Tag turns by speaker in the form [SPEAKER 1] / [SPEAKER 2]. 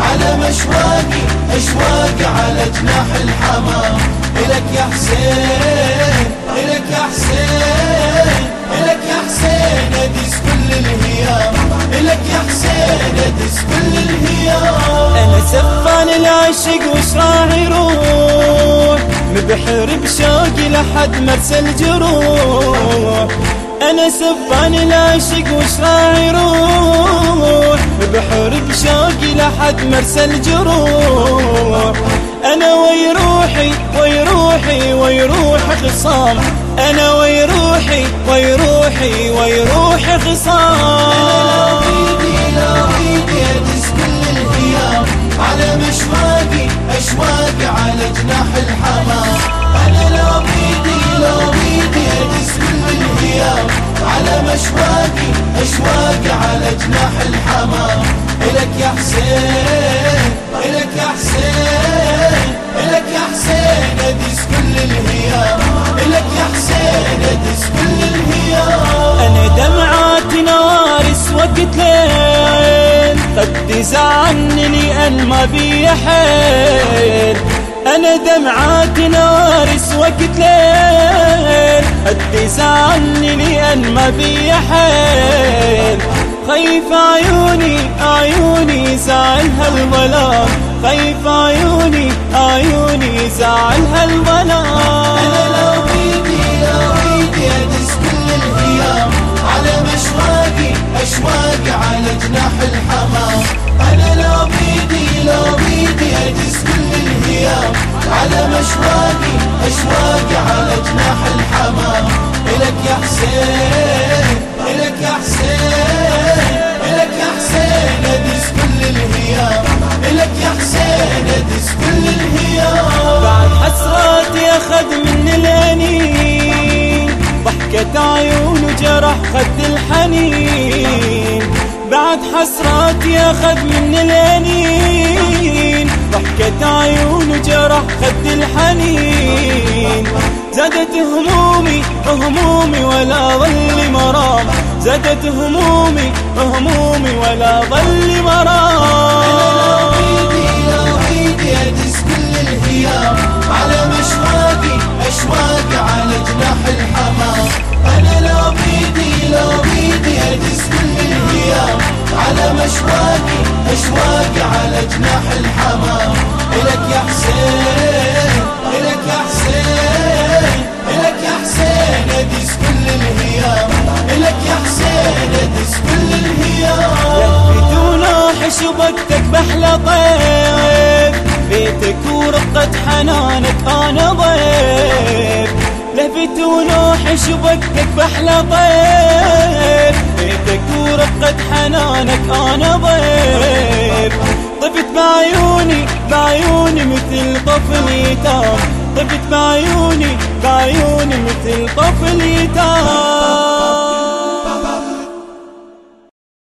[SPEAKER 1] على مشواقي اشواقي على جناح الحمام. إلك يا حسين إلك يا حسين إلك يا حسين أدس كل الهيام. إلك يا حسين أدس كل الهيام.
[SPEAKER 2] أنا سفان العشق وش راح يروح مبحر بشوقي لحد مرسى الجروح. أنا سفان العشق وش راح يروح بحر بشوقي لحد مرسى الجروح. أنا وي روحي وي روحي وي روح خصام. أنا وي روحي وي روحي وي روح خصام.
[SPEAKER 1] حسين إلك يا حسين إلك يا حسين كل الهيام إلك يا حسين كل الهيام
[SPEAKER 2] أنا قد زعلني لأن ما بي حيل أنا دمعاتي نوارس وقت ليل قد زعلني لأن ما بي حيل خايف عيوني عيوني زعلها الظلام. خايف عيوني عيوني زعلها الظلام.
[SPEAKER 1] أنا لا بيدي لا بيدي أدس كل الهيام على مشواقي أشواقي على جناح الحمام. أنا لا بيدي لا بيدي أدس كل الهيام على مشواقي أشواقي
[SPEAKER 2] خد الحنين. بعد حسراتي أخذ من الأنين. ضحكة عيون وجرح خد الحنين. زادت همومي همومي ولا ظل مرام زادت همومي همومي ولا ظل مرام
[SPEAKER 1] أدس كل الهيام
[SPEAKER 2] بدون وحش بحلى ضيف بيتك ورقة حنانك أنا ضيف لفت ونوحش وقتك بحلى ضيف بيتك ورقة حنانك أنا ضيف طفت بعيوني بعيوني مثل طفل يتام. طفت بعيوني بعيوني مثل طفل يتام.